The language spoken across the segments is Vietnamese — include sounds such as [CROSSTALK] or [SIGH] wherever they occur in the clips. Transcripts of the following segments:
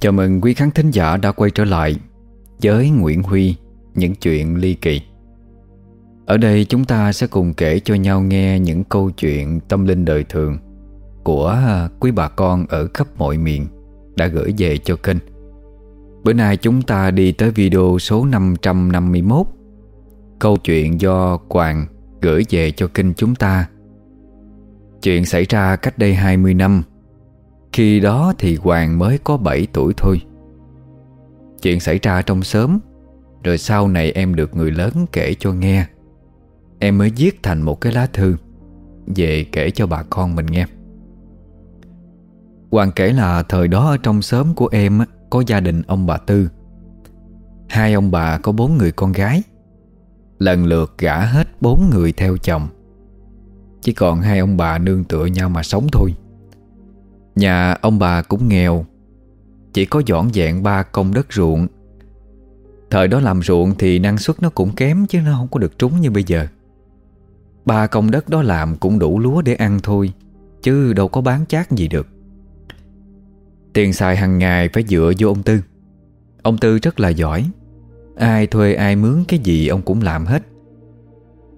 Chào mừng quý khán thính giả đã quay trở lại với Nguyễn Huy, những chuyện ly kỳ. Ở đây chúng ta sẽ cùng kể cho nhau nghe những câu chuyện tâm linh đời thường của quý bà con ở khắp mọi miền đã gửi về cho kênh. Bữa nay chúng ta đi tới video số 551 Câu chuyện do Quàng gửi về cho kênh chúng ta Chuyện xảy ra cách đây 20 năm khi đó thì Hoàng mới có 7 tuổi thôi. Chuyện xảy ra trong sớm, Rồi sau này em được người lớn kể cho nghe. Em mới viết thành một cái lá thư Về kể cho bà con mình nghe. Hoàng kể là thời đó ở trong xóm của em Có gia đình ông bà Tư. Hai ông bà có bốn người con gái. Lần lượt gả hết bốn người theo chồng. Chỉ còn hai ông bà nương tựa nhau mà sống thôi. Nhà ông bà cũng nghèo. Chỉ có dọn dẹn ba công đất ruộng. Thời đó làm ruộng thì năng suất nó cũng kém Chứ nó không có được trúng như bây giờ. Ba công đất đó làm cũng đủ lúa để ăn thôi Chứ đâu có bán chát gì được. Tiền xài hàng ngày phải dựa vô ông Tư. Ông Tư rất là giỏi. Ai thuê ai mướn cái gì ông cũng làm hết.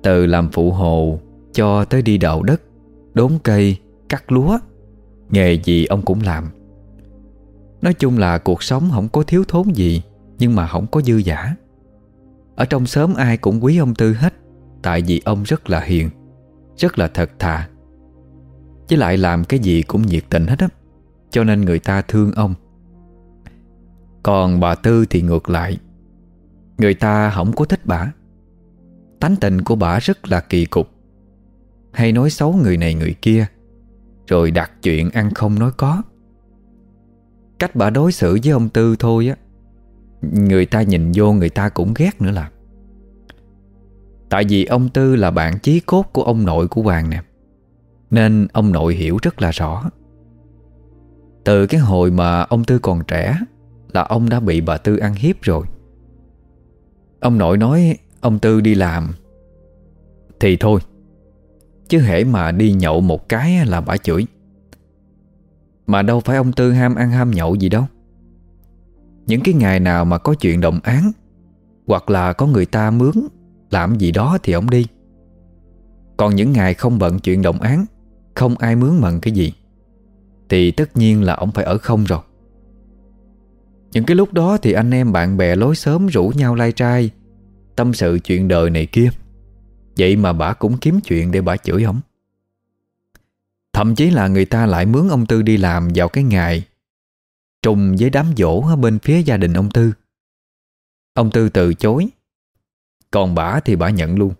Từ làm phụ hồ Cho tới đi đào đất Đốn cây, cắt lúa Nghề gì ông cũng làm. Nói chung là cuộc sống không có thiếu thốn gì, Nhưng mà không có dư giả Ở trong xóm ai cũng quý ông Tư hết, Tại vì ông rất là hiền, Rất là thật thà. Chứ lại làm cái gì cũng nhiệt tình hết á, Cho nên người ta thương ông. Còn bà Tư thì ngược lại, Người ta không có thích bà. Tánh tình của bà rất là kỳ cục. Hay nói xấu người này người kia rồi đặt chuyện ăn không nói có. Cách bà đối xử với ông Tư thôi á, Người ta nhìn vô người ta cũng ghét nữa là. Tại vì ông Tư là bạn chí cốt của ông nội của Hoàng nè, Nên ông nội hiểu rất là rõ. Từ cái hồi mà ông Tư còn trẻ Là ông đã bị bà Tư ăn hiếp rồi. Ông nội nói, ông Tư đi làm Thì thôi Chứ hễ mà đi nhậu một cái là bà chửi. Mà đâu phải ông Tư ham ăn ham nhậu gì đâu. Những cái ngày nào mà có chuyện động án, Hoặc là có người ta mướn, Làm gì đó thì ông đi. Còn những ngày không bận chuyện động án, Không ai mướn mận cái gì, Thì tất nhiên là ông phải ở không rồi. Những cái lúc đó thì anh em bạn bè lối sớm rủ nhau lai trai, Tâm sự chuyện đời này kia. Vậy mà bà cũng kiếm chuyện để bà chửi ông. Thậm chí là người ta lại mướn ông Tư đi làm vào cái ngày Trùng với đám dỗ ở bên phía gia đình ông Tư. Ông Tư từ chối, Còn bà thì bà nhận luôn.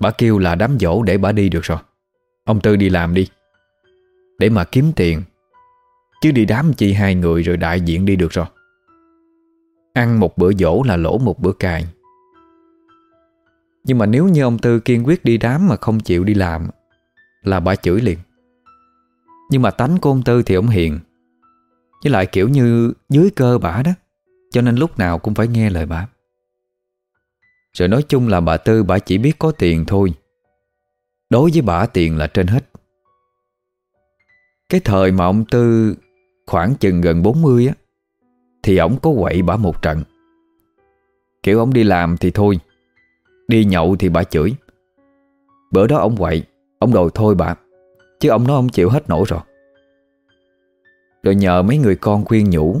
Bà kêu là đám dỗ để bà đi được rồi. Ông Tư đi làm đi, Để mà kiếm tiền. Chứ đi đám chi hai người rồi đại diện đi được rồi. Ăn một bữa dỗ là lỗ một bữa cài. Nhưng mà nếu như ông Tư kiên quyết đi đám mà không chịu đi làm, Là bà chửi liền. Nhưng mà tánh của ông Tư thì ông hiền, Với lại kiểu như dưới cơ bà đó, Cho nên lúc nào cũng phải nghe lời bà. Rồi nói chung là bà Tư bà chỉ biết có tiền thôi, Đối với bà tiền là trên hết. Cái thời mà ông Tư Khoảng chừng gần 40 á, Thì ổng có quậy bà một trận. Kiểu ổng đi làm thì thôi Đi nhậu thì bà chửi. Bữa đó ông quậy, Ông đòi thôi bà, Chứ ông nói ông chịu hết nổi rồi. Rồi nhờ mấy người con khuyên nhủ,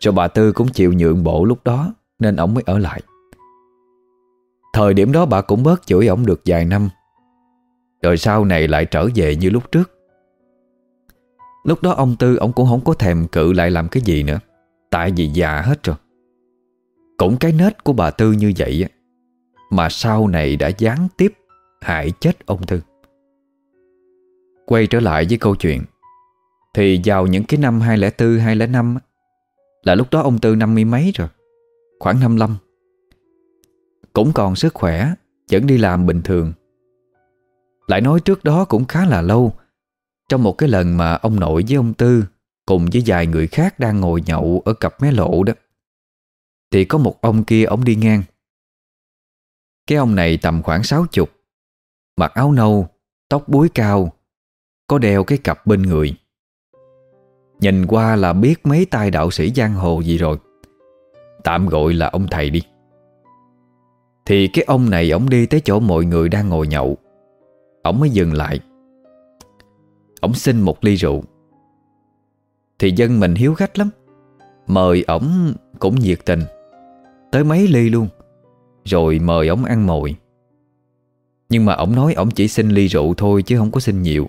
Rồi bà Tư cũng chịu nhượng bộ lúc đó Nên ông mới ở lại. Thời điểm đó bà cũng bớt chửi ông được vài năm, Rồi sau này lại trở về như lúc trước. Lúc đó ông Tư ông cũng không có thèm cự lại làm cái gì nữa, Tại vì già hết rồi. Cũng cái nết của bà Tư như vậy mà sau này đã gián tiếp hại chết ông Tư Quay trở lại với câu chuyện Thì vào những cái năm 2004, 2005 Là lúc đó ông Tư năm mươi mấy rồi Khoảng 55 Cũng còn sức khỏe Vẫn đi làm bình thường. Lại nói trước đó cũng khá là lâu trong một cái lần mà ông nội với ông Tư Cùng với vài người khác đang ngồi nhậu Ở cặp mé lộ đó Thì có một ông kia ông đi ngang. Cái ông này tầm khoảng sáu chục, Mặc áo nâu, Tóc búi cao, Có đeo cái cặp bên người. Nhìn qua là biết mấy tay đạo sĩ giang hồ gì rồi. Tạm gọi là ông thầy đi. Thì cái ông này Ông đi tới chỗ mọi người đang ngồi nhậu. Ông mới dừng lại. Ông xin một ly rượu. Thì dân mình hiếu khách lắm. Mời ổng cũng nhiệt tình. Tới mấy ly luôn. Rồi mời ổng ăn mồi. Nhưng mà ổng nói ổng chỉ xin ly rượu thôi Chứ không có xin nhiều.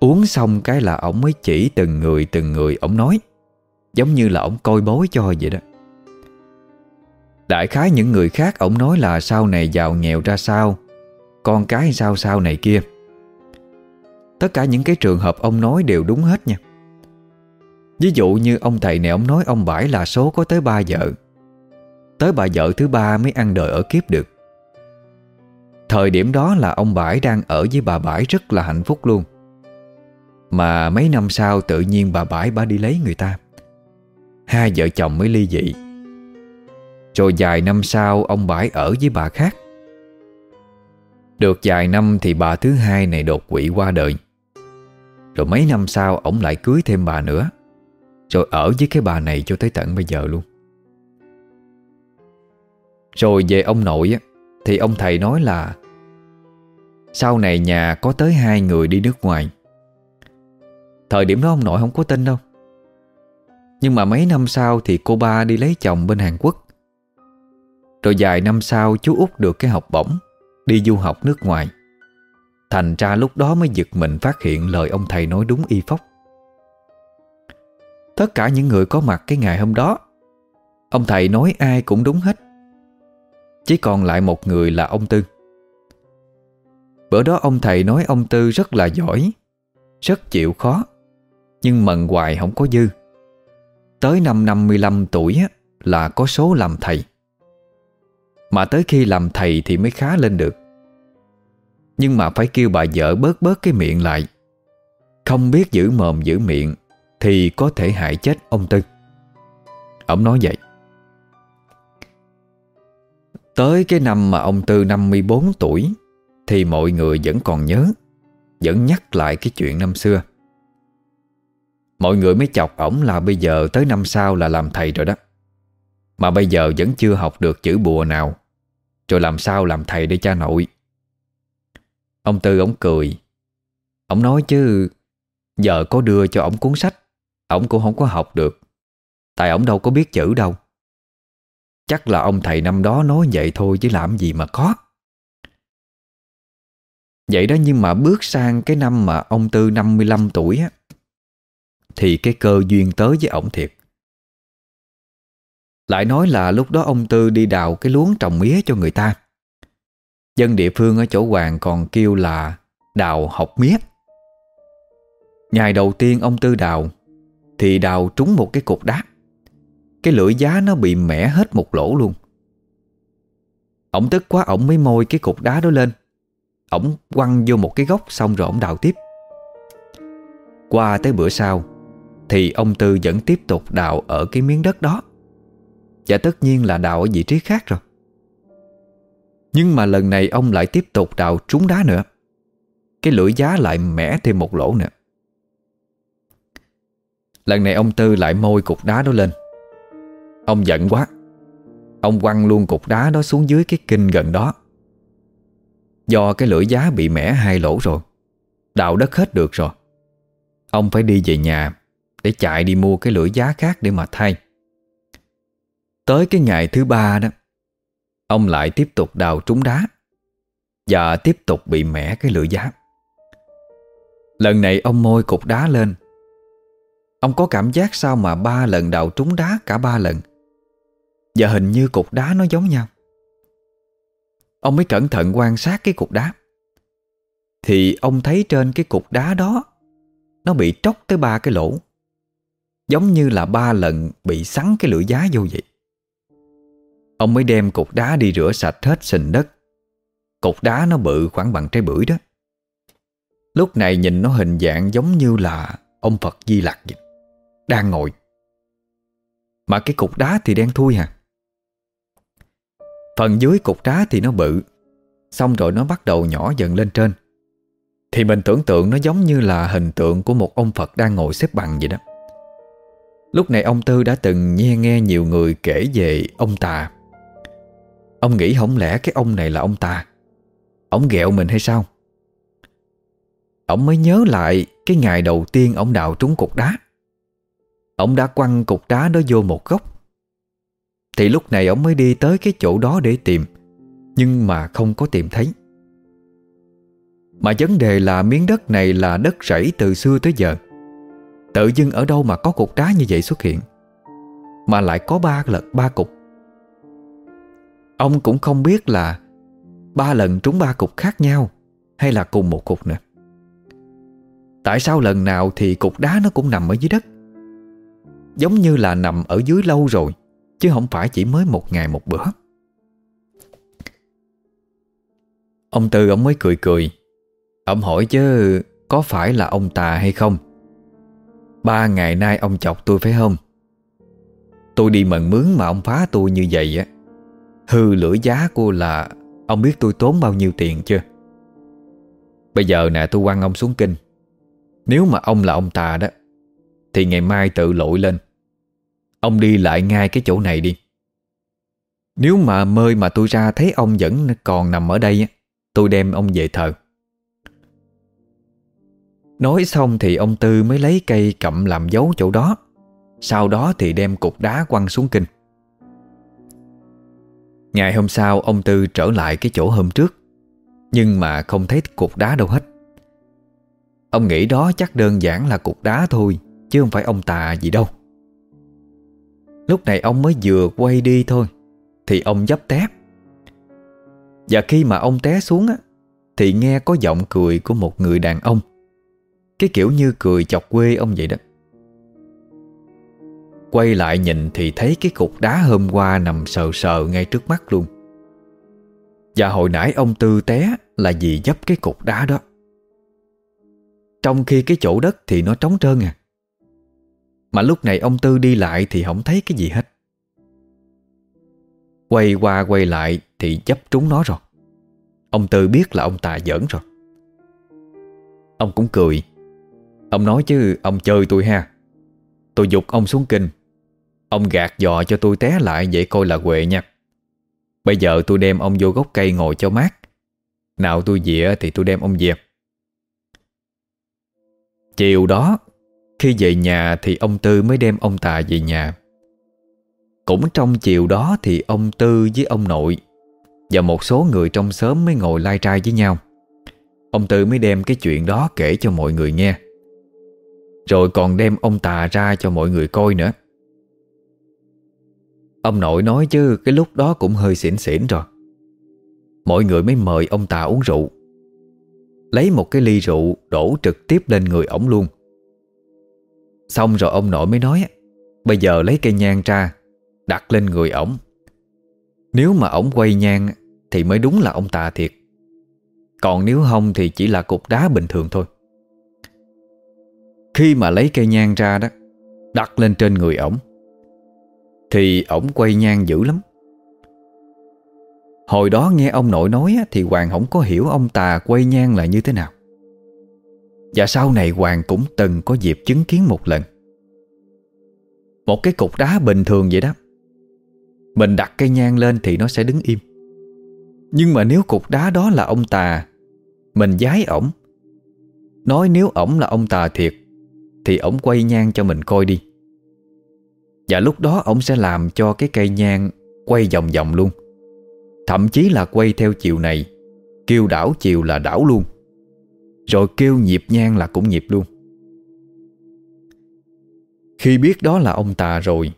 Uống xong cái là ổng mới chỉ từng người từng người. Ổng nói, Giống như là ổng coi bối cho vậy đó. Đại khái những người khác ổng nói là sau này giàu nghèo ra sao, Con cái sao sao này kia. Tất cả những cái trường hợp ông nói đều đúng hết nha. Ví dụ như ông thầy này, ông nói ông Bãi là số có tới ba vợ. Tới bà vợ thứ ba mới ăn đời ở kiếp được. Thời điểm đó là ông Bãi đang ở với bà Bãi rất là hạnh phúc luôn. Mà mấy năm sau tự nhiên bà Bãi bà đi lấy người ta. Hai vợ chồng mới ly dị. Rồi vài năm sau ông Bãi ở với bà khác. Được vài năm thì bà thứ hai này đột quỵ qua đời. Rồi mấy năm sau ông lại cưới thêm bà nữa. Rồi ở với cái bà này cho tới tận bây giờ luôn. Rồi về ông nội Thì ông thầy nói là, Sau này nhà có tới hai người đi nước ngoài. Thời điểm đó ông nội không có tin đâu. Nhưng mà mấy năm sau thì cô ba đi lấy chồng bên Hàn Quốc. Rồi vài năm sau chú út được cái học bổng, Đi du học nước ngoài. Thành ra lúc đó mới giật mình phát hiện lời ông thầy nói đúng y phóc. Tất cả những người có mặt cái ngày hôm đó, Ông thầy nói ai cũng đúng hết. Chỉ còn lại một người là ông Tư. Bữa đó ông thầy nói ông Tư rất là giỏi, Rất chịu khó, Nhưng mần hoài không có dư. Tới năm 55 tuổi là có số làm thầy. Mà tới khi làm thầy thì mới khá lên được. Nhưng mà phải kêu bà vợ bớt bớt cái miệng lại. Không biết giữ mồm giữ miệng Thì có thể hại chết ông Tư. Ông nói vậy. Tới cái năm mà ông Tư 54 tuổi, Thì mọi người vẫn còn nhớ, Vẫn nhắc lại cái chuyện năm xưa. Mọi người mới chọc ổng là bây giờ tới năm sau là làm thầy rồi đó. Mà bây giờ vẫn chưa học được chữ bùa nào, Rồi làm sao làm thầy để cha nội? Ông Tư ổng cười. Ông nói chứ, Giờ có đưa cho ổng cuốn sách, Ổng cũng không có học được. Tại ổng đâu có biết chữ đâu. Chắc là ông thầy năm đó nói vậy thôi chứ làm gì mà có. Vậy đó nhưng mà bước sang cái năm mà ông Tư 55 tuổi á, Thì cái cơ duyên tới với ổng thiệt. Lại nói là lúc đó ông Tư đi đào cái luống trồng mía cho người ta. Dân địa phương ở chỗ Hoàng còn kêu là đào học mía. Ngày đầu tiên ông Tư đào, Thì đào trúng một cái cục đá. Cái lưỡi giá nó bị mẻ hết một lỗ luôn. Ổng tức quá, ổng mới môi cái cục đá đó lên. Ổng quăng vô một cái góc Xong rồi ổng đào tiếp. Qua tới bữa sau, Thì ông Tư vẫn tiếp tục đào Ở cái miếng đất đó. Và tất nhiên là đào ở vị trí khác rồi. Nhưng mà lần này ông lại tiếp tục đào trúng đá nữa. Cái lưỡi giá lại mẻ thêm một lỗ nữa. Lần này ông Tư lại môi cục đá đó lên. Ông giận quá. Ông quăng luôn cục đá đó xuống dưới cái kinh gần đó. Do cái lưỡi giá bị mẻ hai lỗ rồi. Đào đất hết được rồi. Ông phải đi về nhà Để chạy đi mua cái lưỡi giá khác để mà thay. Tới cái ngày thứ ba đó, Ông lại tiếp tục đào trúng đá Và tiếp tục bị mẻ cái lưỡi giá. Lần này ông môi cục đá lên. Ông có cảm giác sao mà ba lần đào trúng đá cả ba lần? Và hình như cục đá nó giống nhau. Ông mới cẩn thận quan sát cái cục đá. Thì ông thấy trên cái cục đá đó, Nó bị tróc tới ba cái lỗ. Giống như là ba lần bị sắn cái lưỡi giá vô vậy. Ông mới đem cục đá đi rửa sạch hết sình đất. Cục đá nó bự khoảng bằng trái bưởi đó. Lúc này nhìn nó hình dạng giống như là Ông Phật Di Lặc vậy, Đang ngồi. Mà cái cục đá thì đen thui hả Phần dưới cục đá thì nó bự. Xong rồi nó bắt đầu nhỏ dần lên trên. Thì mình tưởng tượng nó giống như là hình tượng Của một ông Phật đang ngồi xếp bằng vậy đó. Lúc này ông Tư đã từng nghe nghe nhiều người kể về ông Tà. Ông nghĩ không lẽ cái ông này là ông Tà? Ông ghẹo mình hay sao? Ông mới nhớ lại Cái ngày đầu tiên ông đào trúng cục đá. Ông đã quăng cục đá đó vô một góc. Thì lúc này ông mới đi tới cái chỗ đó để tìm, Nhưng mà không có tìm thấy. Mà vấn đề là miếng đất này là đất rẫy từ xưa tới giờ. Tự dưng ở đâu mà có cục đá như vậy xuất hiện, Mà lại có ba lần ba cục. Ông cũng không biết là Ba lần trúng ba cục khác nhau Hay là cùng một cục nữa. Tại sao lần nào thì cục đá nó cũng nằm ở dưới đất? Giống như là nằm ở dưới lâu rồi. Chứ không phải chỉ mới một ngày một bữa. Ông Tư ông mới cười cười. Ông hỏi chứ, Có phải là ông tà hay không? Ba ngày nay ông chọc tôi phải không? Tôi đi mận mướn mà ông phá tôi như vậy á. Hư lưỡi giá cô là, Ông biết tôi tốn bao nhiêu tiền chưa? Bây giờ nè, tôi quăng ông xuống kinh. Nếu mà ông là ông tà đó, Thì ngày mai tự lội lên. Ông đi lại ngay cái chỗ này đi. Nếu mà mơi mà tôi ra thấy ông vẫn còn nằm ở đây Tôi đem ông về thờ. Nói xong thì ông Tư mới lấy cây cậm làm dấu chỗ đó. Sau đó thì đem cục đá quăng xuống kinh. Ngày hôm sau, ông Tư trở lại cái chỗ hôm trước, Nhưng mà không thấy cục đá đâu hết. Ông nghĩ đó chắc đơn giản là cục đá thôi, Chứ không phải ông tà gì đâu. Lúc này ông mới vừa quay đi thôi, Thì ông dấp té. Và khi mà ông té xuống á, Thì nghe có giọng cười của một người đàn ông, Cái kiểu như cười chọc quê ông vậy đó. Quay lại nhìn thì thấy cái cục đá hôm qua nằm sờ sờ ngay trước mắt luôn. Và hồi nãy ông Tư té là vì dấp cái cục đá đó. Trong khi cái chỗ đất thì nó trống trơn à mà lúc này ông Tư đi lại thì không thấy cái gì hết. Quay qua quay lại thì chấp trúng nó rồi. Ông Tư biết là ông ta giỡn rồi. Ông cũng cười. Ông nói chứ, ông chơi tôi ha. Tôi dục ông xuống kinh. Ông gạt dò cho tôi té lại, vậy coi là quệ nha. Bây giờ tôi đem ông vô gốc cây ngồi cho mát. Nào tôi dịa thì tôi đem ông về. Chiều đó khi về nhà thì ông Tư mới đem ông Tà về nhà. Cũng trong chiều đó thì ông Tư với ông nội Và một số người trong xóm mới ngồi lai trai với nhau. Ông Tư mới đem cái chuyện đó kể cho mọi người nghe. Rồi còn đem ông Tà ra cho mọi người coi nữa. Ông nội nói chứ, cái lúc đó cũng hơi xỉn xỉn rồi. Mọi người mới mời ông Tà uống rượu. Lấy một cái ly rượu đổ trực tiếp lên người ổng luôn. Xong rồi ông nội mới nói, Bây giờ lấy cây nhang ra, Đặt lên người ổng. Nếu mà ổng quay nhang Thì mới đúng là ông Tà thiệt. Còn nếu không thì chỉ là cục đá bình thường thôi. Khi mà lấy cây nhang ra đó, Đặt lên trên người ổng, thì ổng quay nhang dữ lắm. Hồi đó nghe ông nội nói Thì Hoàng không có hiểu ông tà quay nhang là như thế nào. Và sau này Hoàng cũng từng có dịp chứng kiến một lần. Một cái cục đá bình thường vậy đó. Mình đặt cây nhang lên thì nó sẽ đứng im. Nhưng mà nếu cục đá đó là ông tà, Mình giái ổng. Nói nếu ổng là ông tà thiệt, Thì ổng quay nhang cho mình coi đi. Và lúc đó ổng sẽ làm cho cái cây nhang Quay vòng vòng luôn. Thậm chí là quay theo chiều này, Kêu đảo chiều là đảo luôn. Rồi kêu nhịp nhang là cũng nhịp luôn. Khi biết đó là ông tà rồi,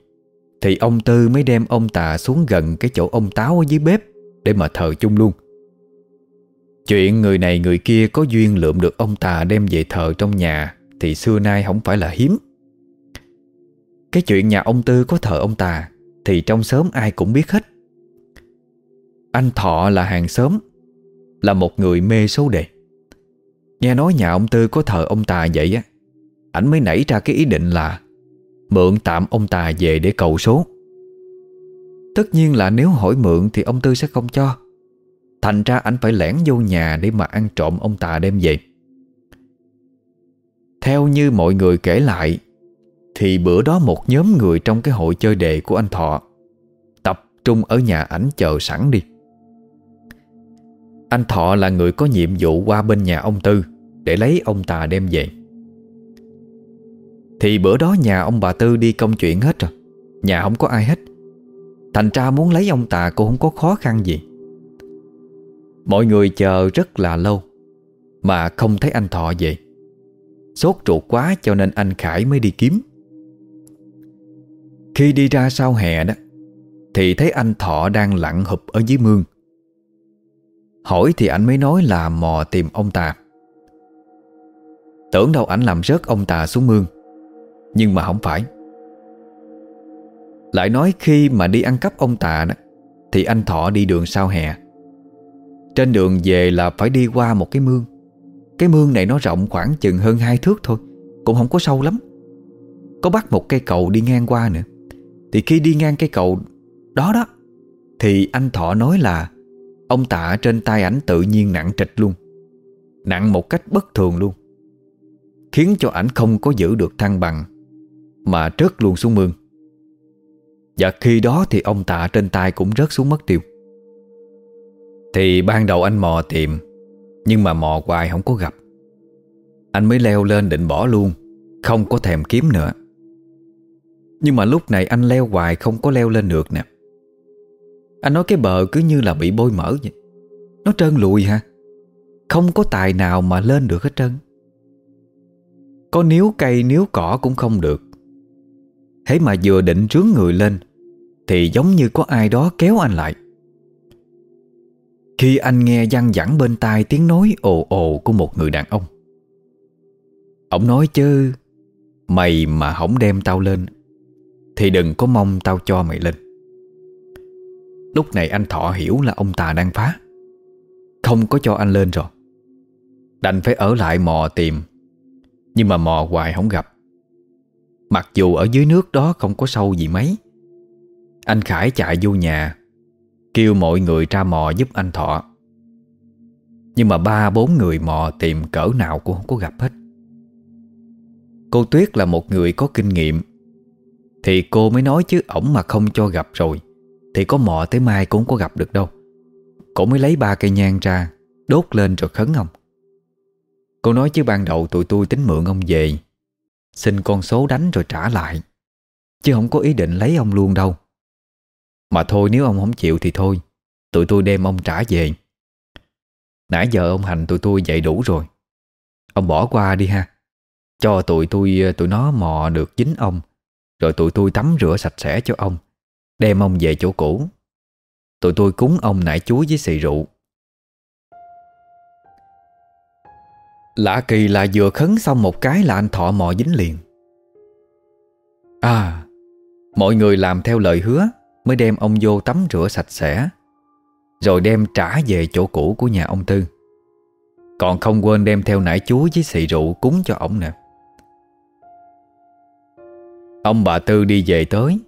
Thì ông Tư mới đem ông tà xuống gần Cái chỗ ông Táo ở dưới bếp Để mà thờ chung luôn. Chuyện người này người kia có duyên lượm được ông tà đem về thờ trong nhà Thì xưa nay không phải là hiếm. Cái chuyện nhà ông Tư có thờ ông Tà Thì trong xóm ai cũng biết hết. Anh Thọ là hàng xóm, Là một người mê số đề. Nghe nói nhà ông Tư có thờ ông Tà vậy á, Ảnh mới nảy ra cái ý định là Mượn tạm ông Tà về để cầu số. Tất nhiên là nếu hỏi mượn Thì ông Tư sẽ không cho. Thành ra anh phải lẻn vô nhà Để mà ăn trộm ông Tà đem về. Theo như mọi người kể lại, Thì bữa đó một nhóm người trong cái hội chơi đề của anh Thọ Tập trung ở nhà ảnh chờ sẵn đi. Anh Thọ là người có nhiệm vụ qua bên nhà ông Tư. Để lấy ông Tà đem về. Thì bữa đó nhà ông bà Tư đi công chuyện hết rồi, Nhà không có ai hết. Thành ra muốn lấy ông Tà cũng không có khó khăn gì. Mọi người chờ rất là lâu Mà không thấy anh Thọ về. Sốt ruột quá cho nên anh Khải mới đi kiếm. Khi đi ra sau hè đó, Thì thấy anh Thọ đang lặn hụp ở dưới mương. Hỏi thì anh mới nói là mò tìm ông Tà Tưởng đâu ảnh làm rớt ông Tà xuống mương. Nhưng mà không phải. Lại nói khi mà đi ăn cắp ông Tà đó, Thì anh Thọ đi đường sau hè. Trên đường về là phải đi qua một cái mương. Cái mương này nó rộng khoảng chừng hơn hai thước thôi, Cũng không có sâu lắm. Có bắt một cây cầu đi ngang qua nữa. Thì khi đi ngang cây cầu đó đó, Thì anh Thọ nói là Ông tạ trên tay ảnh tự nhiên nặng trịch luôn. Nặng một cách bất thường luôn. Khiến cho ảnh không có giữ được thăng bằng, Mà rớt luôn xuống mương. Và khi đó thì ông tạ trên tay cũng rớt xuống mất tiêu. Thì ban đầu anh mò tìm, nhưng mà mò hoài không có gặp. Anh mới leo lên định bỏ luôn, Không có thèm kiếm nữa. Nhưng mà lúc này anh leo hoài không có leo lên được nè. Anh nói cái bờ cứ như là bị bôi mỡ vậy. Nó trơn lùi ha Không có tài nào mà lên được hết trơn. Có níu cây níu cỏ cũng không được. Thế mà vừa định trướng người lên, Thì giống như có ai đó kéo anh lại. Khi anh nghe văng vẳng bên tai tiếng nói ồ ồ của một người đàn ông. Ông nói chứ, Mày mà không đem tao lên, Thì đừng có mong tao cho mày lên. Lúc này anh Thọ hiểu là ông ta đang phá. Không có cho anh lên rồi. Đành phải ở lại mò tìm. Nhưng mà mò hoài không gặp. Mặc dù ở dưới nước đó không có sâu gì mấy, Anh Khải chạy vô nhà, Kêu mọi người ra mò giúp anh Thọ. Nhưng mà ba bốn người mò tìm cỡ nào cũng không có gặp hết. Cô Tuyết là một người có kinh nghiệm, Thì cô mới nói chứ ổng mà không cho gặp rồi, Thì có mò tới mai cũng không có gặp được đâu. Cô mới lấy ba cây nhang ra, Đốt lên rồi khấn ông. Cô nói chứ ban đầu tụi tôi tính mượn ông về, Xin con số đánh rồi trả lại, Chứ không có ý định lấy ông luôn đâu. Mà thôi nếu ông không chịu thì thôi, Tụi tôi đem ông trả về. Nãy giờ ông hành tụi tôi dậy đủ rồi. Ông bỏ qua đi ha, Cho tụi tôi, tụi nó mò được dính ông, Rồi tụi tôi tắm rửa sạch sẽ cho ông, Đem ông về chỗ cũ. Tụi tôi cúng ông nải chuối với xì rượu. Lạ kỳ là vừa khấn xong một cái là anh Thọ mò dính liền. À Mọi người làm theo lời hứa, Mới đem ông vô tắm rửa sạch sẽ, Rồi đem trả về chỗ cũ của nhà ông Tư. Còn không quên đem theo nải chuối với xị rượu cúng cho ông nè. Ông bà Tư đi về tới,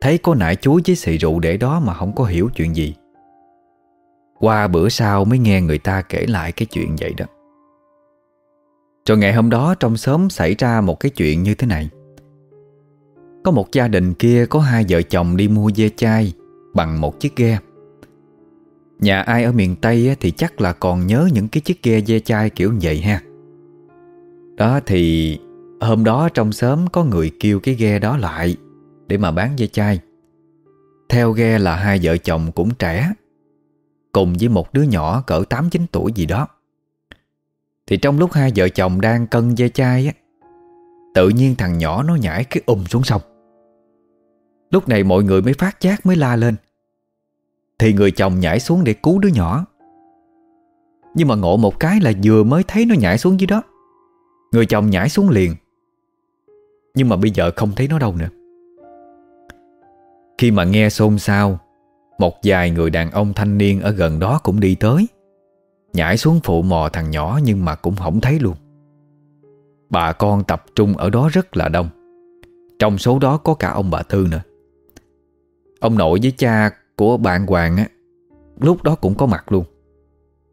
Thấy có nải chuối với xị rượu để đó mà không có hiểu chuyện gì. Qua bữa sau mới nghe người ta kể lại cái chuyện vậy đó. Rồi ngày hôm đó trong xóm xảy ra một cái chuyện như thế này. Có một gia đình kia có hai vợ chồng đi mua dê chai Bằng một chiếc ghe. Nhà ai ở miền Tây thì chắc là còn nhớ những cái chiếc ghe dê chai kiểu vậy ha. Đó thì hôm đó trong xóm có người kêu cái ghe đó lại Để mà bán dê chai. Theo ghe là hai vợ chồng cũng trẻ, Cùng với một đứa nhỏ cỡ 8-9 tuổi gì đó. Thì trong lúc hai vợ chồng đang cân dây chai á, Tự nhiên thằng nhỏ nó nhảy cái ùm xuống sông. Lúc này mọi người mới phát giác mới la lên. Thì người chồng nhảy xuống để cứu đứa nhỏ. Nhưng mà ngộ một cái là vừa mới thấy nó nhảy xuống dưới đó. Người chồng nhảy xuống liền. Nhưng mà bây giờ không thấy nó đâu nữa. Khi mà nghe xôn xao, Một vài người đàn ông thanh niên ở gần đó cũng đi tới. Nhảy xuống phụ mò thằng nhỏ nhưng mà cũng không thấy luôn. Bà con tập trung ở đó rất là đông. Trong số đó có cả ông bà Tư nữa. Ông nội với cha của bạn Hoàng á, Lúc đó cũng có mặt luôn.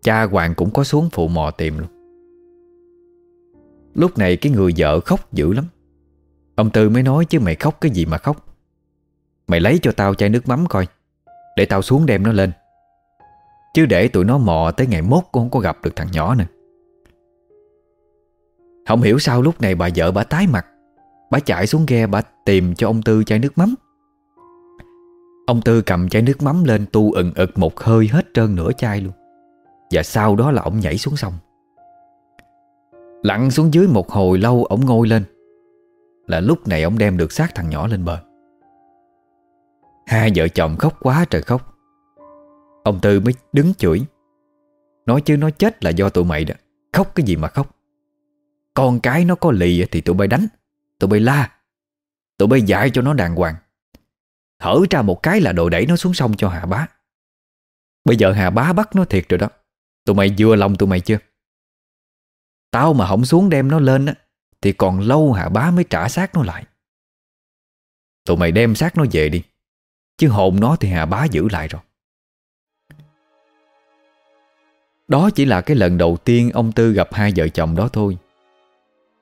Cha Hoàng cũng có xuống phụ mò tìm luôn. Lúc này cái người vợ khóc dữ lắm. Ông Tư mới nói chứ mày khóc cái gì mà khóc. Mày lấy cho tao chai nước mắm coi, Để tao xuống đem nó lên. Chứ để tụi nó mò tới ngày mốt Cũng không có gặp được thằng nhỏ nữa. Không hiểu sao lúc này bà vợ bà tái mặt. Bà chạy xuống ghe, bà tìm cho ông Tư chai nước mắm. Ông Tư cầm chai nước mắm lên tu ừng ực một hơi hết trơn nửa chai luôn. Và sau đó là ông nhảy xuống sông. Lặn xuống dưới một hồi lâu, ông ngồi lên. Là lúc này ông đem được xác thằng nhỏ lên bờ. Hai vợ chồng khóc quá trời khóc. Ông Tư mới đứng chửi. Nói chứ nó chết là do tụi mày đó. Khóc cái gì mà khóc. Con cái nó có lì thì tụi bay đánh. Tụi bay la. Tụi bay dạy cho nó đàng hoàng. Thở ra một cái là đồ đẩy nó xuống sông cho Hà Bá. Bây giờ Hà Bá bắt nó thiệt rồi đó. Tụi mày vừa lòng tụi mày chưa? Tao mà không xuống đem nó lên á, Thì còn lâu Hà Bá mới trả xác nó lại. Tụi mày đem xác nó về đi, Chứ hồn nó thì Hà Bá giữ lại rồi. Đó chỉ là cái lần đầu tiên ông Tư gặp hai vợ chồng đó thôi.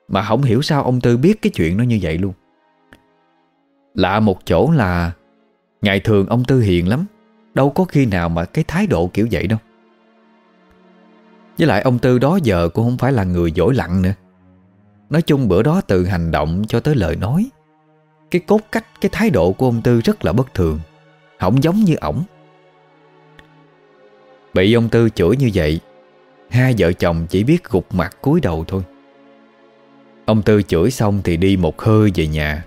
Mà không hiểu sao ông Tư biết cái chuyện nó như vậy luôn. Lạ một chỗ là Ngày thường ông Tư hiền lắm Đâu có khi nào mà cái thái độ kiểu vậy đâu. Với lại ông Tư đó giờ cũng không phải là người dỗi lặng nữa. Nói chung bữa đó từ hành động cho tới lời nói Cái cốt cách, cái thái độ của ông Tư rất là bất thường Không giống như ổng. Bị ông Tư chửi như vậy, Hai vợ chồng chỉ biết gục mặt cúi đầu thôi. Ông Tư chửi xong thì đi một hơi về nhà.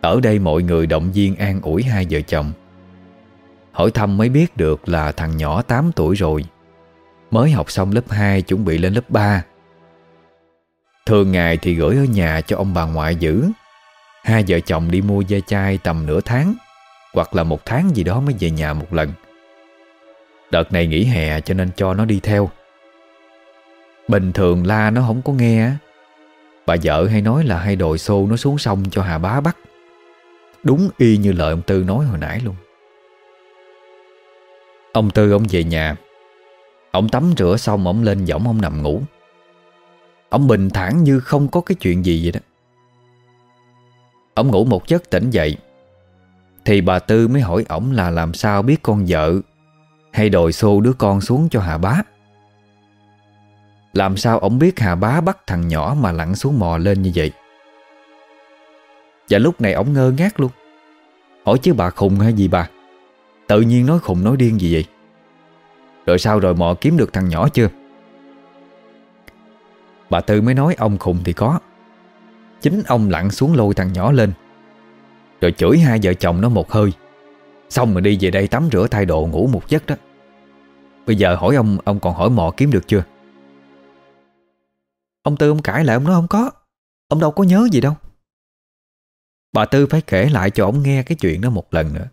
Ở đây mọi người động viên an ủi hai vợ chồng. Hỏi thăm mới biết được là thằng nhỏ 8 tuổi rồi. Mới học xong lớp 2 chuẩn bị lên lớp 3 Thường ngày thì gửi ở nhà cho ông bà ngoại giữ. Hai vợ chồng đi mua da chai tầm nửa tháng, Hoặc là một tháng gì đó mới về nhà một lần. Đợt này nghỉ hè cho nên cho nó đi theo. Bình thường la nó không có nghe Bà vợ hay nói là hay đồi xô nó xuống sông cho Hà Bá bắt. Đúng y như lời ông Tư nói hồi nãy luôn. Ông Tư ông về nhà. Ông tắm rửa xong ông lên võng ông nằm ngủ. Ông bình thản như không có cái chuyện gì vậy đó. Ông ngủ một giấc tỉnh dậy. Thì bà Tư mới hỏi ổng là làm sao biết con vợ hay đòi xô đứa con xuống cho Hà Bá. Làm sao ổng biết Hà Bá bắt thằng nhỏ mà lặn xuống mò lên như vậy? Và lúc này ổng ngơ ngác luôn. Hỏi chứ bà khùng hay gì bà? Tự nhiên nói khùng nói điên gì vậy? Rồi sao rồi mò kiếm được thằng nhỏ chưa? Bà Tư mới nói ông khùng thì có. Chính ông lặn xuống lôi thằng nhỏ lên. Rồi chửi hai vợ chồng nó một hơi. Xong rồi đi về đây tắm rửa thay đồ ngủ một giấc đó. Bây giờ hỏi ông Ông còn hỏi mò kiếm được chưa? Ông Tư, ông cãi lại, ông nói không có. Ông đâu có nhớ gì đâu. Bà Tư phải kể lại cho ông nghe cái chuyện đó một lần nữa.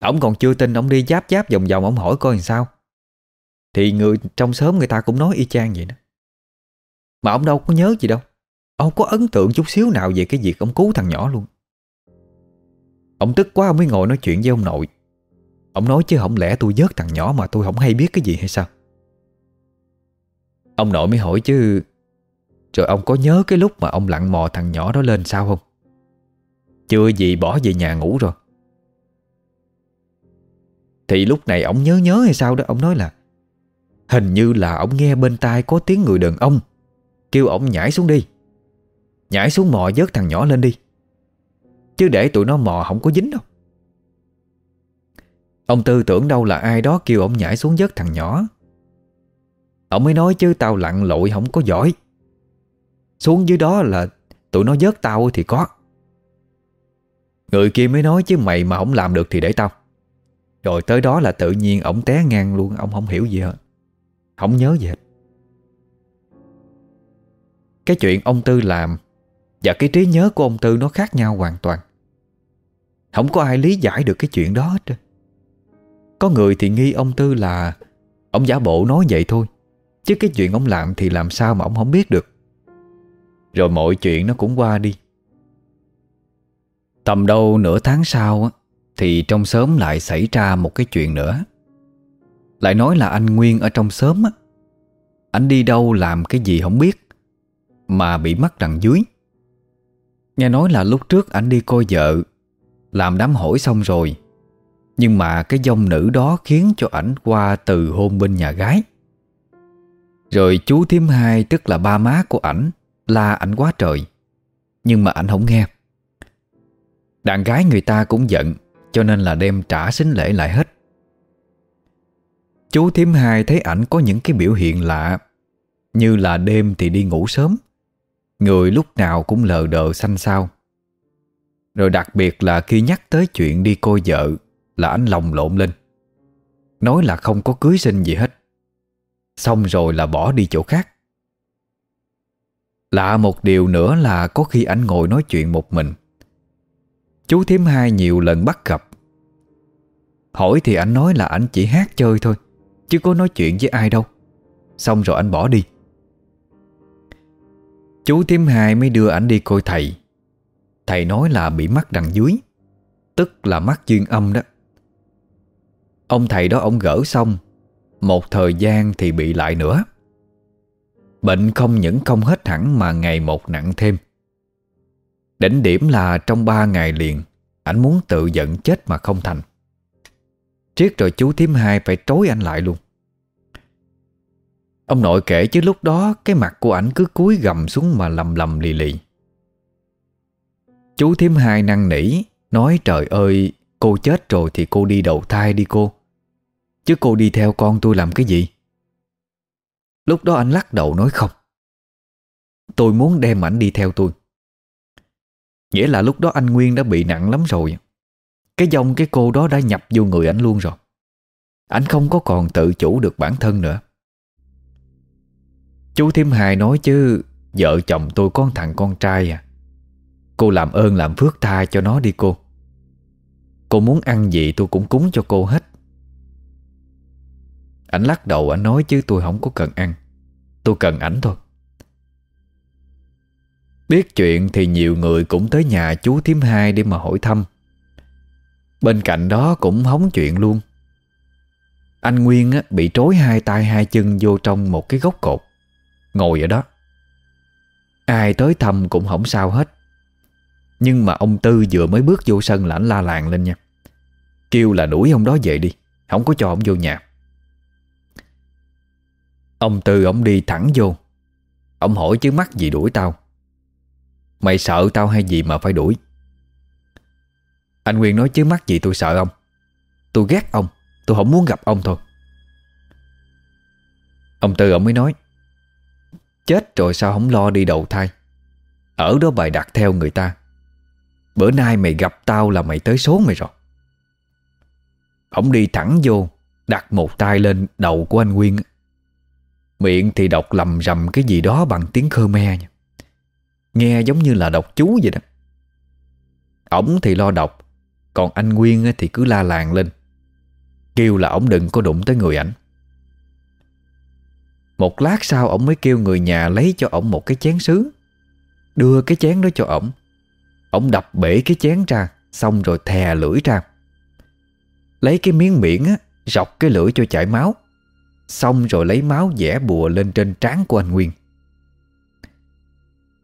Ông còn chưa tin, ông đi giáp giáp vòng vòng, ông hỏi coi làm sao. Thì người, trong xóm người ta cũng nói y chang vậy đó. Mà ông đâu có nhớ gì đâu. Ông có ấn tượng chút xíu nào về cái việc ông cứu thằng nhỏ luôn. Ông tức quá, ông mới ngồi nói chuyện với ông nội. Ông nói chứ không lẽ tôi vớt thằng nhỏ mà tôi không hay biết cái gì hay sao? Ông nội mới hỏi chứ, Rồi ông có nhớ cái lúc mà ông lặn mò thằng nhỏ đó lên sao không? Chưa gì, bỏ về nhà ngủ rồi. Thì lúc này ông nhớ nhớ hay sao đó, Ông nói là, Hình như là ông nghe bên tai có tiếng người đàn ông, Kêu ông nhảy xuống đi, Nhảy xuống mò vớt thằng nhỏ lên đi, Chứ để tụi nó mò không có dính đâu. Ông Tư tưởng đâu là ai đó kêu ông nhảy xuống vớt thằng nhỏ. Ông mới nói chứ tao lặn lội không có giỏi. Xuống dưới đó là tụi nó vớt tao thì có. Người kia mới nói chứ mày mà không làm được thì để tao. Rồi tới đó là tự nhiên ổng té ngang luôn, Ông không hiểu gì hết. Không nhớ gì hết. Cái chuyện ông Tư làm Và cái trí nhớ của ông Tư nó khác nhau hoàn toàn. Không có ai lý giải được cái chuyện đó hết có người thì nghi ông Tư là, Ông giả bộ nói vậy thôi, Chứ cái chuyện ông làm thì làm sao mà ông không biết được. Rồi mọi chuyện nó cũng qua đi. Tầm đâu nửa tháng sau Thì trong xóm lại xảy ra một cái chuyện nữa. Lại nói là anh Nguyên ở trong xóm á, Anh đi đâu làm cái gì không biết, Mà bị mắc đằng dưới. Nghe nói là lúc trước anh đi coi vợ, Làm đám hỏi xong rồi nhưng mà cái dông nữ đó khiến cho ảnh qua từ hôn bên nhà gái. Rồi chú thím hai, tức là ba má của ảnh, La ảnh quá trời. Nhưng mà ảnh không nghe. Đàn gái người ta cũng giận, Cho nên là đem trả xính lễ lại hết. Chú thím hai thấy ảnh có những cái biểu hiện lạ, Như là đêm thì đi ngủ sớm, Người lúc nào cũng lờ đờ xanh xao. Rồi đặc biệt là khi nhắc tới chuyện đi coi vợ là anh lòng lộn lên. Nói là không có cưới sinh gì hết. Xong rồi là bỏ đi chỗ khác. Lạ một điều nữa là có khi anh ngồi nói chuyện một mình. Chú thím hai nhiều lần bắt gặp. Hỏi thì anh nói là anh chỉ hát chơi thôi, Chứ có nói chuyện với ai đâu. Xong rồi anh bỏ đi. Chú thím hai mới đưa ảnh đi coi thầy. Thầy nói là bị mắc đằng dưới, Tức là mắc duyên âm đó. Ông thầy đó ông gỡ xong, Một thời gian thì bị lại nữa. Bệnh không những không hết hẳn mà ngày một nặng thêm. Đỉnh điểm là trong ba ngày liền, Ảnh muốn tự giận chết mà không thành. Triết rồi chú thím hai phải trối anh lại luôn. Ông nội kể chứ lúc đó Cái mặt của ảnh cứ cúi gầm xuống mà lầm lầm lì lì. Chú thím hai năn nỉ, Nói trời ơi Cô chết rồi thì cô đi đầu thai đi cô. Chứ cô đi theo con tôi làm cái gì? Lúc đó anh lắc đầu nói không. Tôi muốn đem ảnh đi theo tôi. Nghĩa là lúc đó anh Nguyên đã bị nặng lắm rồi. Cái dòng cái cô đó đã nhập vô người ảnh luôn rồi. Anh không có còn tự chủ được bản thân nữa. Chú Thiêm Hài nói chứ, Vợ chồng tôi có thằng con trai à. Cô làm ơn làm phước tha cho nó đi cô. Cô muốn ăn gì tôi cũng cúng cho cô hết. Ảnh lắc đầu ảnh nói chứ tôi không có cần ăn. Tôi cần ảnh thôi. Biết chuyện thì nhiều người cũng tới nhà chú thím hai để mà hỏi thăm. Bên cạnh đó cũng hóng chuyện luôn. Anh Nguyên á, bị trối hai tay hai chân vô trong một cái gốc cột. Ngồi ở đó. Ai tới thăm cũng không sao hết. Nhưng mà ông Tư vừa mới bước vô sân là anh la làng lên nha. Kêu là đuổi ông đó về đi, Không có cho ông vô nhà. Ông Tư, ông đi thẳng vô. Ông hỏi chứ mắc gì đuổi tao? Mày sợ tao hay gì mà phải đuổi? Anh Nguyên nói chứ mắc gì tôi sợ ông. Tôi ghét ông, Tôi không muốn gặp ông thôi. Ông Tư, ông mới nói, Chết rồi sao không lo đi đầu thai? Ở đó bài đặt theo người ta. Bữa nay mày gặp tao là mày tới số mày rồi. Ông đi thẳng vô, Đặt một tay lên đầu của anh Nguyên Miệng thì đọc lầm rầm cái gì đó bằng tiếng Khmer nha. Nghe giống như là đọc chú vậy đó. Ổng thì lo đọc, Còn anh Nguyên thì cứ la làng lên. Kêu là ổng đừng có đụng tới người ảnh. Một lát sau ổng mới kêu người nhà lấy cho ổng một cái chén sứ, Đưa cái chén đó cho ổng ông đập bể cái chén ra, Xong rồi thè lưỡi ra. Lấy cái miếng miệng á, Rọc cái lưỡi cho chảy máu. Xong rồi lấy máu vẽ bùa lên trên trán của anh Nguyên.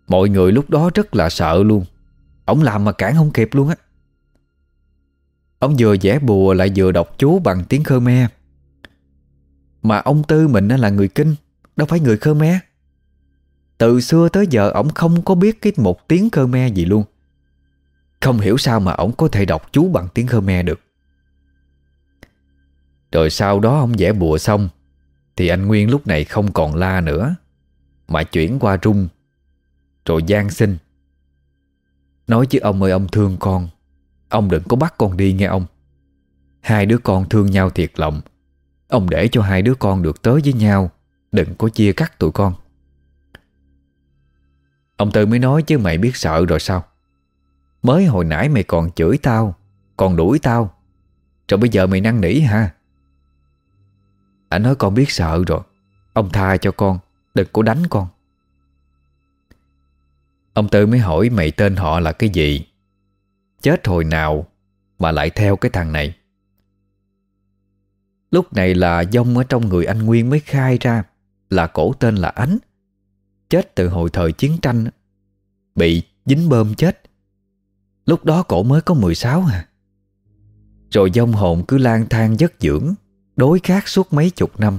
Mọi người lúc đó rất là sợ luôn. Ông làm mà cản không kịp luôn á. Ông vừa vẽ bùa lại vừa đọc chú bằng tiếng Khmer. Mà ông Tư mình là người Kinh, Đâu phải người Khmer. Từ xưa tới giờ, ông không có biết cái một tiếng Khmer gì luôn. Không hiểu sao mà ông có thể đọc chú bằng tiếng Khmer được. Rồi sau đó ông vẽ bùa xong, Thì anh Nguyên lúc này không còn la nữa, Mà chuyển qua rung, rồi gian Sinh. Nói chứ ông ơi, ông thương con. Ông đừng có bắt con đi nghe ông. Hai đứa con thương nhau thiệt lòng. Ông để cho hai đứa con được tới với nhau, Đừng có chia cắt tụi con. Ông Tư mới nói chứ mày biết sợ rồi sao? Mới hồi nãy mày còn chửi tao, Còn đuổi tao. Rồi bây giờ mày năn nỉ ha Anh nói con biết sợ rồi. Ông tha cho con, Đừng có đánh con. Ông Tư mới hỏi mày tên họ là cái gì? Chết hồi nào Mà lại theo cái thằng này? Lúc này là dông ở trong người anh Nguyên mới khai ra Là cổ tên là Ánh. Chết từ hồi thời chiến tranh, Bị dính bơm chết. Lúc đó cổ mới có 16 à. Rồi dông hồn cứ lang thang giấc dưỡng Đối khác suốt mấy chục năm.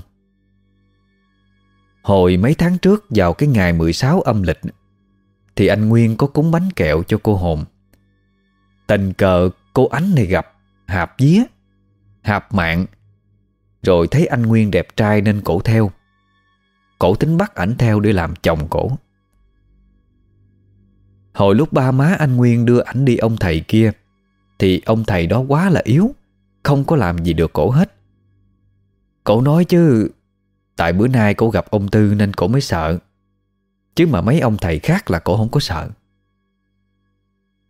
Hồi mấy tháng trước vào cái ngày 16 âm lịch, Thì anh Nguyên có cúng bánh kẹo cho cô hồn. Tình cờ cô ánh này gặp, Hạp día Hạp mạng. Rồi thấy anh Nguyên đẹp trai nên cổ theo. Cổ tính bắt ảnh theo để làm chồng cổ. Hồi lúc ba má anh Nguyên đưa ảnh đi ông thầy kia, Thì ông thầy đó quá là yếu, Không có làm gì được cổ hết. Cổ nói chứ, Tại bữa nay cổ gặp ông Tư nên cổ mới sợ, Chứ mà mấy ông thầy khác là cổ không có sợ.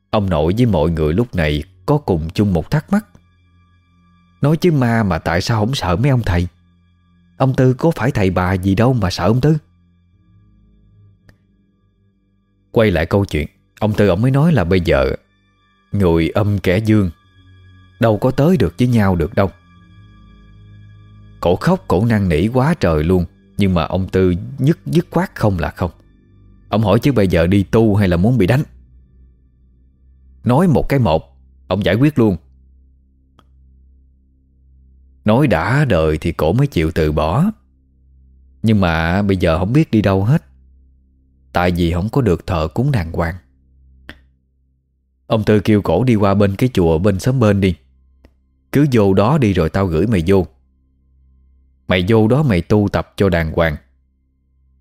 Ông nội với mọi người lúc này Có cùng chung một thắc mắc. Nói chứ ma mà tại sao không sợ mấy ông thầy? Ông Tư có phải thầy bà gì đâu mà sợ ông Tư? Quay lại câu chuyện. Ông Tư, ông mới nói là bây giờ Người âm kẻ dương Đâu có tới được với nhau được đâu. Cổ khóc, cổ năn nỉ quá trời luôn, Nhưng mà ông Tư nhất, dứt quát không là không. Ông hỏi chứ bây giờ đi tu hay là muốn bị đánh? Nói một cái một, Ông giải quyết luôn. Nói đã đời thì cổ mới chịu từ bỏ. Nhưng mà bây giờ không biết đi đâu hết, Tại vì không có được thờ cúng đàng hoàng. Ông Tư kêu cổ đi qua bên cái chùa bên xóm bên đi. Cứ vô đó đi rồi tao gửi mày vô. Mày vô đó mày tu tập cho đàng hoàng.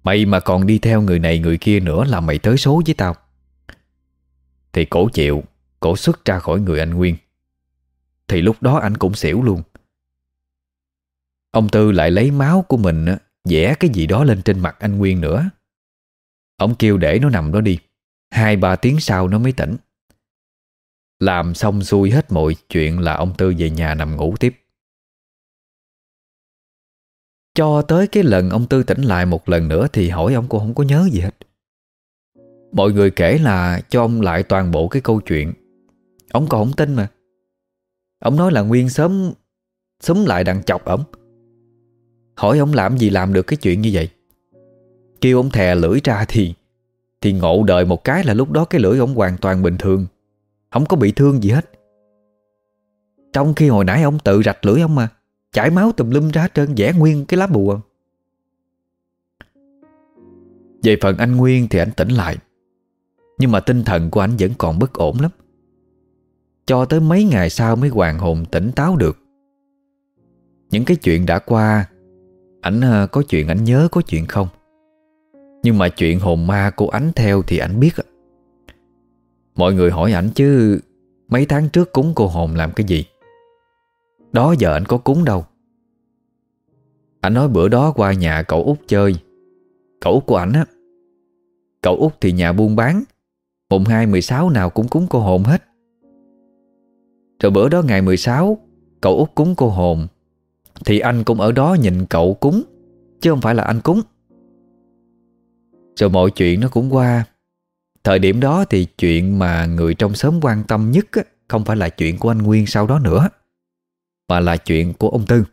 Mày mà còn đi theo người này người kia nữa là mày tới số với tao. Thì cổ chịu, Cổ xuất ra khỏi người anh Nguyên. Thì lúc đó anh cũng xỉu luôn. Ông Tư lại lấy máu của mình Vẽ cái gì đó lên trên mặt anh Nguyên nữa. Ông kêu để nó nằm đó đi. Hai ba tiếng sau nó mới tỉnh. Làm xong xuôi hết mọi chuyện là ông Tư về nhà nằm ngủ tiếp. Cho tới cái lần ông Tư tỉnh lại một lần nữa Thì hỏi ông cô không có nhớ gì hết. Mọi người kể là cho ông lại toàn bộ cái câu chuyện. Ông còn không tin mà. Ông nói là Nguyên sớm sớm lại đằng chọc ông. Hỏi ông làm gì làm được cái chuyện như vậy. Kêu ông thè lưỡi ra thì Thì ngộ đời một cái là lúc đó cái lưỡi ông hoàn toàn bình thường. Không có bị thương gì hết. Trong khi hồi nãy ông tự rạch lưỡi ông mà, Chảy máu tùm lum ra trơn, vẽ nguyên cái lá bùa. Về phần anh Nguyên thì anh tỉnh lại, Nhưng mà tinh thần của anh vẫn còn bất ổn lắm. Cho tới mấy ngày sau mới hoàn hồn tỉnh táo được. Những cái chuyện đã qua, Ảnh ờ, có chuyện ảnh nhớ, có chuyện không? Nhưng mà chuyện hồn ma của ảnh theo thì ảnh biết Mọi người hỏi ảnh chứ Mấy tháng trước cúng cô hồn làm cái gì? Đó giờ ảnh có cúng đâu. Ảnh nói bữa đó qua nhà cậu út chơi. Cậu út của ảnh á. Cậu út thì nhà buôn bán. Mùng 2 16 nào cũng cúng cô hồn hết. Rồi bữa đó ngày 16 Cậu út cúng cô hồn. Thì anh cũng ở đó nhìn cậu cúng, Chứ không phải là anh cúng. Rồi mọi chuyện nó cũng qua. Thời điểm đó thì chuyện mà người trong xóm quan tâm nhất á, Không phải là chuyện của anh Nguyên sau đó nữa Mà là chuyện của ông Tư.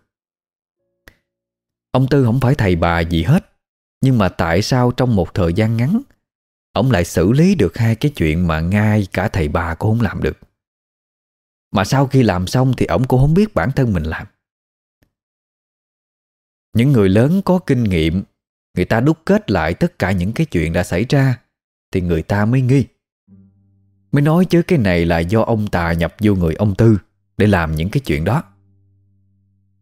Ông Tư không phải thầy bà gì hết Nhưng mà tại sao trong một thời gian ngắn Ông lại xử lý được hai cái chuyện mà ngay cả thầy bà cũng không làm được? Mà sau khi làm xong thì ông cũng không biết bản thân mình làm. Những người lớn có kinh nghiệm Người ta đúc kết lại tất cả những cái chuyện đã xảy ra thì người ta mới nghi. Mới nói chứ cái này là do ông Tà nhập vô người ông Tư Để làm những cái chuyện đó.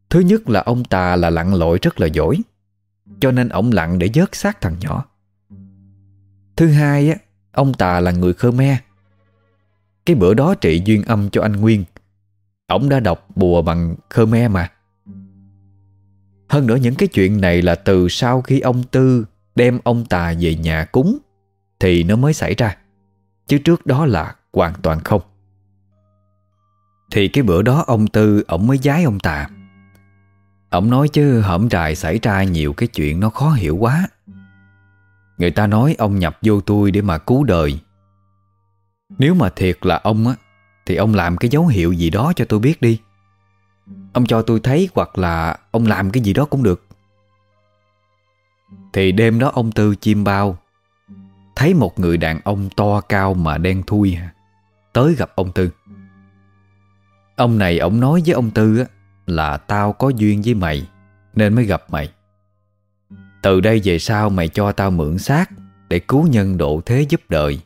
Thứ nhất là ông Tà là lặn lội rất là giỏi, Cho nên ông lặn để dớt xác thằng nhỏ. Thứ hai á, Ông Tà là người Khmer. Cái bữa đó trị duyên âm cho anh Nguyên Ông đã đọc bùa bằng Khmer mà. Hơn nữa những cái chuyện này là từ sau khi ông Tư đem ông Tà về nhà cúng thì nó mới xảy ra. Chứ trước đó là hoàn toàn không. Thì cái bữa đó ông Tư ổng mới giái ông Tà. Ông nói chứ hổm trài xảy ra nhiều cái chuyện nó khó hiểu quá. Người ta nói ông nhập vô tôi để mà cứu đời. Nếu mà thiệt là ông á, thì ông làm cái dấu hiệu gì đó cho tôi biết đi. Ông cho tôi thấy hoặc là ông làm cái gì đó cũng được Thì đêm đó ông Tư chim bao Thấy một người đàn ông to cao mà đen thui, Tới gặp ông Tư. Ông này ông nói với ông Tư Là tao có duyên với mày, Nên mới gặp mày. Từ đây về sau mày cho tao mượn xác Để cứu nhân độ thế giúp đời.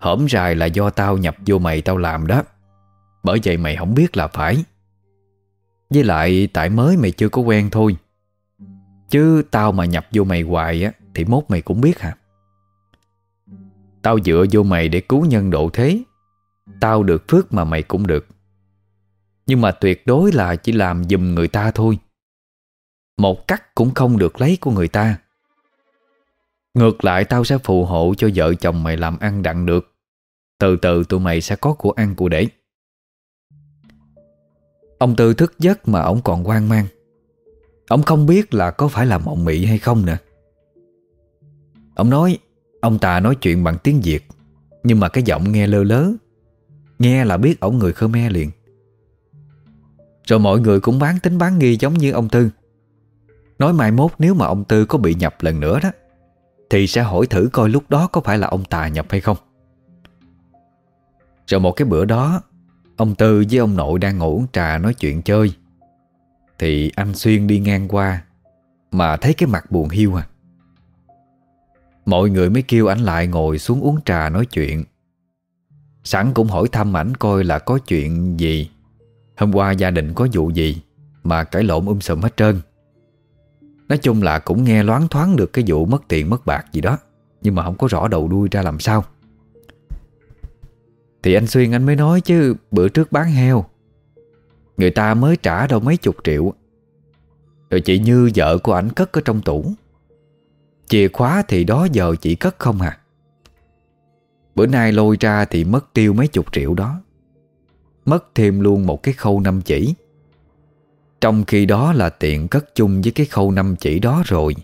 Hổm rài là do tao nhập vô mày tao làm đó, Bởi vậy mày không biết là phải. Với lại tại mới mày chưa có quen thôi, Chứ tao mà nhập vô mày hoài á, Thì mốt mày cũng biết hả? Tao dựa vô mày để cứu nhân độ thế. Tao được phước mà mày cũng được. Nhưng mà tuyệt đối là chỉ làm giùm người ta thôi. Một cắt cũng không được lấy của người ta. Ngược lại tao sẽ phù hộ cho vợ chồng mày làm ăn đặng được. Từ từ tụi mày sẽ có của ăn của để. Ông Tư thức giấc mà ông còn hoang mang. Ông không biết là có phải là mộng mị hay không nè Ông nói Ông ta nói chuyện bằng tiếng Việt, Nhưng mà cái giọng nghe lơ lớ. Nghe là biết ổng người Khmer liền. Rồi mọi người cũng bán tính bán nghi giống như ông Tư. Nói mai mốt nếu mà ông Tư có bị nhập lần nữa đó, Thì sẽ hỏi thử coi lúc đó có phải là ông Tà nhập hay không. Rồi một cái bữa đó, Ông Tư với ông nội đang ngủ uống trà nói chuyện chơi. Thì anh Xuyên đi ngang qua, Mà thấy cái mặt buồn hiu à. Mọi người mới kêu ảnh lại ngồi xuống uống trà nói chuyện. Sẵn cũng hỏi thăm ảnh coi là có chuyện gì. Hôm qua gia đình có vụ gì Mà cãi lộn um sùm hết trơn. Nói chung là cũng nghe loáng thoáng được cái vụ mất tiền mất bạc gì đó, Nhưng mà không có rõ đầu đuôi ra làm sao. Thì anh Xuyên anh mới nói chứ, Bữa trước bán heo. Người ta mới trả đâu mấy chục triệu. Rồi chị Như vợ của ảnh cất ở trong tủ. Chìa khóa thì đó giờ chỉ cất không à. Bữa nay lôi ra thì mất tiêu mấy chục triệu đó. Mất thêm luôn một cái khâu năm chỉ. Trong khi đó là tiện cất chung với cái khâu năm chỉ đó rồi.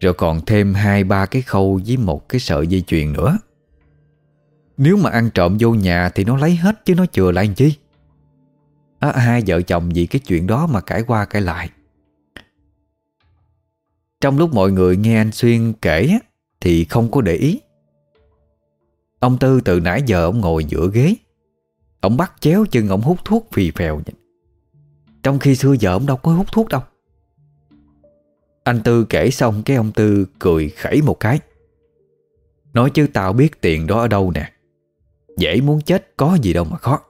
Rồi còn thêm hai ba cái khâu với một cái sợi dây chuyền nữa. Nếu mà ăn trộm vô nhà thì nó lấy hết chứ nó chừa lại làm chi? À, Hai vợ chồng vì cái chuyện đó mà cãi qua cãi lại trong lúc mọi người nghe anh Xuyên kể Thì không có để ý. Ông Tư từ nãy giờ ông ngồi giữa ghế. Ông bắt chéo chân ông hút thuốc phì phèo Trong khi xưa giờ ông đâu có hút thuốc đâu. Anh Tư kể xong cái ông Tư cười khẩy một cái. Nói chứ tao biết tiền đó ở đâu nè. Dễ muốn chết có gì đâu mà khó.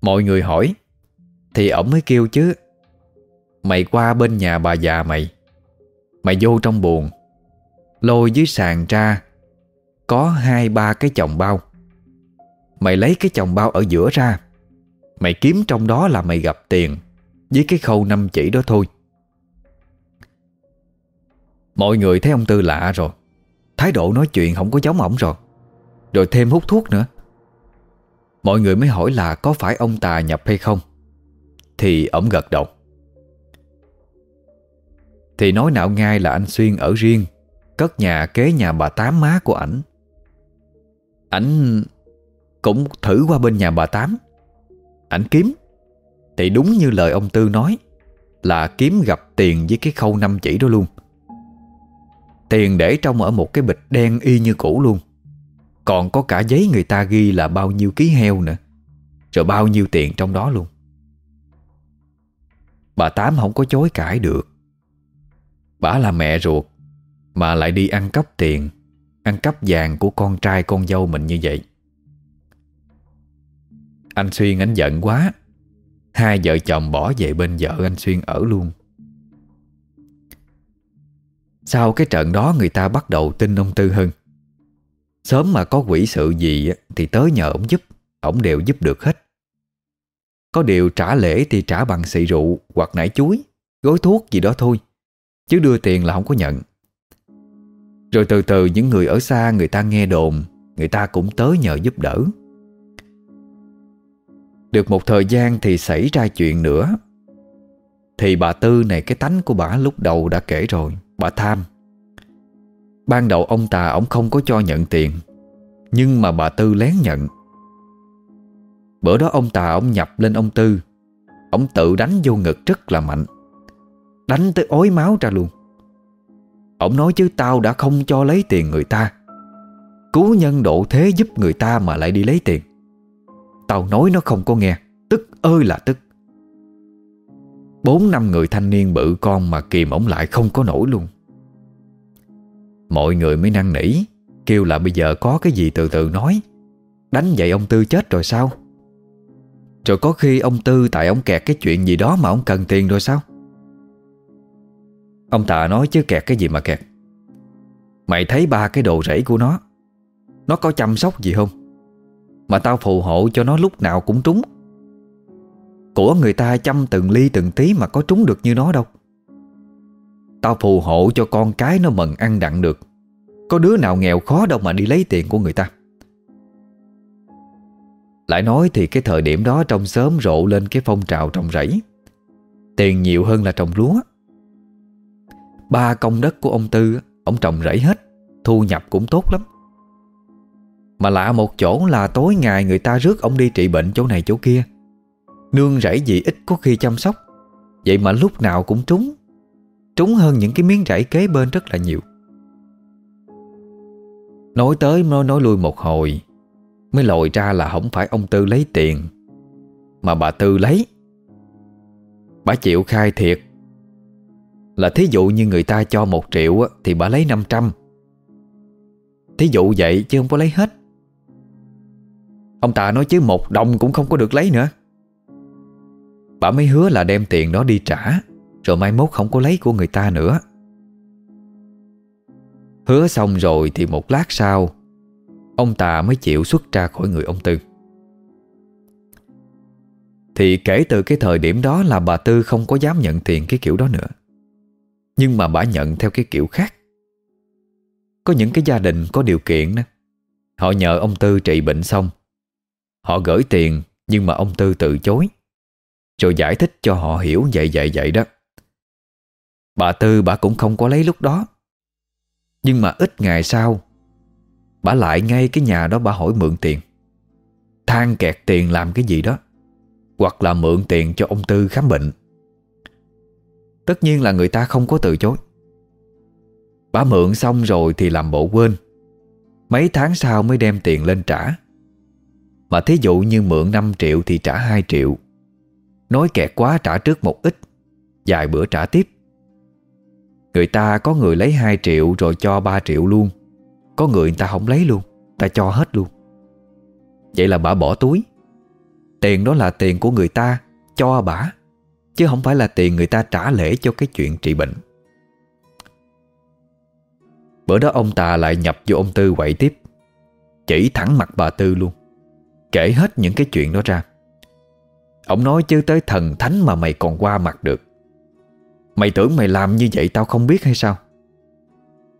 Mọi người hỏi, Thì ổng mới kêu chứ Mày qua bên nhà bà già mày. Mày vô trong buồn. Lôi dưới sàn ra. Có hai ba cái chồng bao. Mày lấy cái chồng bao ở giữa ra. Mày kiếm trong đó là mày gặp tiền, Với cái khâu năm chỉ đó thôi. Mọi người thấy ông Tư lạ rồi. Thái độ nói chuyện không có giống ổng rồi. Rồi thêm hút thuốc nữa. Mọi người mới hỏi là có phải ông Tà nhập hay không. Thì ổng gật đầu thì nói nạo ngay là anh Xuyên ở riêng, Cất nhà kế nhà bà Tám má của ảnh. Ảnh cũng thử qua bên nhà bà Tám. Ảnh kiếm. Thì đúng như lời ông Tư nói, Là kiếm gặp tiền với cái khâu năm chỉ đó luôn. Tiền để trong ở một cái bịch đen y như cũ luôn. Còn có cả giấy người ta ghi là bao nhiêu ký heo nữa, Rồi bao nhiêu tiền trong đó luôn. Bà Tám không có chối cãi được. Bà là mẹ ruột, Mà lại đi ăn cắp tiền, Ăn cắp vàng của con trai con dâu mình như vậy. Anh Xuyên anh giận quá. Hai vợ chồng bỏ về bên vợ anh Xuyên ở luôn. Sau cái trận đó người ta bắt đầu tin ông Tư hơn Sớm mà có quỷ sự gì Thì tới nhờ ông giúp, Ông đều giúp được hết. Có điều trả lễ thì trả bằng xị rượu Hoặc nải chuối Gói thuốc gì đó thôi. Chứ đưa tiền là không có nhận. Rồi từ từ những người ở xa Người ta nghe đồn, Người ta cũng tới nhờ giúp đỡ. Được một thời gian thì xảy ra chuyện nữa. Thì bà Tư này, cái tánh của bà lúc đầu đã kể rồi, Bà tham. Ban đầu ông Tà ông không có cho nhận tiền, Nhưng mà bà Tư lén nhận. Bữa đó ông Tà ông nhập lên ông Tư, Ông tự đánh vô ngực rất là mạnh. Đánh tới ối máu ra luôn. Ông nói chứ tao đã không cho lấy tiền người ta. Cứu nhân độ thế giúp người ta mà lại đi lấy tiền. Tao nói nó không có nghe, Tức ơi là tức. Bốn năm người thanh niên bự con Mà kìm ổng lại không có nổi luôn. Mọi người mới năn nỉ, Kêu là bây giờ có cái gì từ từ nói. Đánh vậy ông Tư chết rồi sao? Rồi có khi ông Tư Tại ông kẹt cái chuyện gì đó mà ông cần tiền rồi sao? Ông Tạ nói chứ kẹt cái gì mà kẹt. Mày thấy ba cái đồ rẫy của nó Nó có chăm sóc gì không? Mà tao phù hộ cho nó lúc nào cũng trúng. Của người ta chăm từng ly từng tí Mà có trúng được như nó đâu. Tao phù hộ cho con cái nó mần ăn đặng được. Có đứa nào nghèo khó đâu mà đi lấy tiền của người ta. Lại nói thì cái thời điểm đó trong sớm rộ lên cái phong trào trồng rẫy. Tiền nhiều hơn là trồng lúa. Ba công đất của ông Tư Ông trồng rẫy hết Thu nhập cũng tốt lắm. Mà lạ một chỗ là tối ngày người ta rước ông đi trị bệnh chỗ này chỗ kia. Nương rẫy gì ít có khi chăm sóc Vậy mà lúc nào cũng trúng. Trúng hơn những cái miếng rẫy kế bên rất là nhiều. Nói tới nói, nói lui một hồi Mới lội ra là không phải ông Tư lấy tiền Mà bà Tư lấy. Bà chịu khai thiệt là thí dụ như người ta cho một triệu Thì bà lấy 500 Thí dụ vậy chứ không có lấy hết. Ông ta nói chứ một đồng cũng không có được lấy nữa. Bà mới hứa là đem tiền đó đi trả, Rồi mai mốt không có lấy của người ta nữa. Hứa xong rồi thì một lát sau, Ông ta mới chịu xuất ra khỏi người ông Tư. Thì kể từ cái thời điểm đó là bà Tư không có dám nhận tiền cái kiểu đó nữa. Nhưng mà bà nhận theo cái kiểu khác. Có những cái gia đình có điều kiện đó. Họ nhờ ông Tư trị bệnh xong. Họ gửi tiền, Nhưng mà ông Tư từ chối. Rồi giải thích cho họ hiểu vậy vậy vậy đó. Bà Tư bà cũng không có lấy lúc đó. Nhưng mà ít ngày sau, Bà lại ngay cái nhà đó bà hỏi mượn tiền. Than kẹt tiền làm cái gì đó. Hoặc là mượn tiền cho ông Tư khám bệnh. Tất nhiên là người ta không có từ chối. Bà mượn xong rồi thì làm bộ quên. Mấy tháng sau mới đem tiền lên trả. Mà thí dụ như mượn 5 triệu thì trả 2 triệu. Nói kẹt quá trả trước một ít, Vài bữa trả tiếp. Người ta có người lấy 2 triệu rồi cho 3 triệu luôn. Có người người ta không lấy luôn, Ta cho hết luôn. Vậy là bà bỏ túi. Tiền đó là tiền của người ta, Cho bà. Chứ không phải là tiền người ta trả lễ cho cái chuyện trị bệnh. Bữa đó ông ta lại nhập vô ông Tư quậy tiếp. Chỉ thẳng mặt bà Tư luôn. Kể hết những cái chuyện đó ra. Ông nói chứ tới thần thánh mà mày còn qua mặt được. Mày tưởng mày làm như vậy tao không biết hay sao?